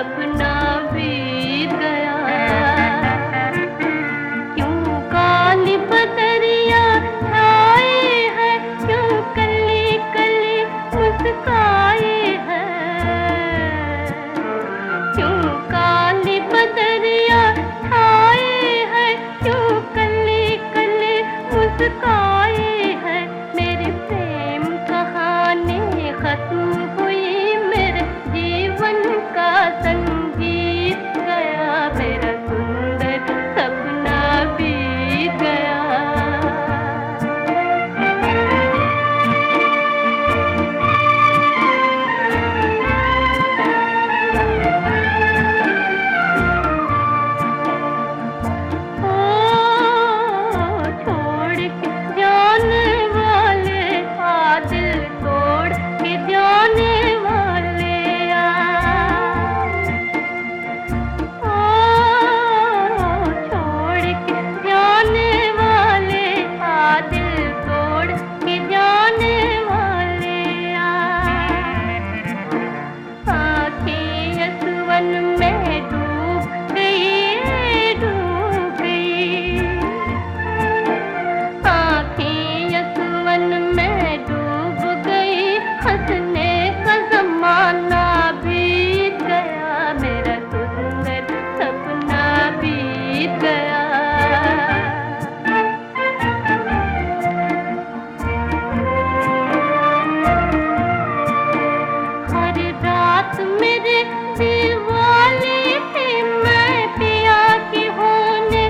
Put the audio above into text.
सपना बीत गया। क्यों काली पतरिया छाए है? क्यों कली कली मुस्काए बीत गया। हर रात मेरे दीवाने थे मैं पिया के होने